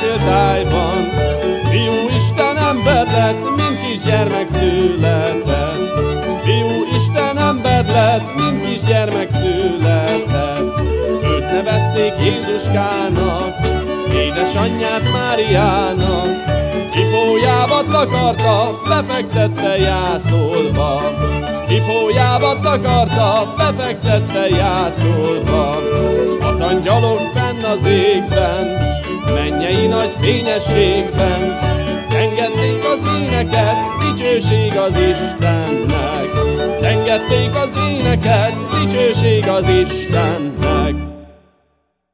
féltájban. Fiú Isten ember lett, mint kisgyermek született. Fiú Isten ember lett, mint kisgyermek született. Őt nevezték Jézuskának, édesanyját Máriának. Kipójába takarta, befektette jászolba. Kipójába takarta, befektette jászolba. Az angyalok fenn az égben, fényességben, Szengették az éneket, dicsőség az Istennek. Szengették az éneket, dicsőség az Istennek.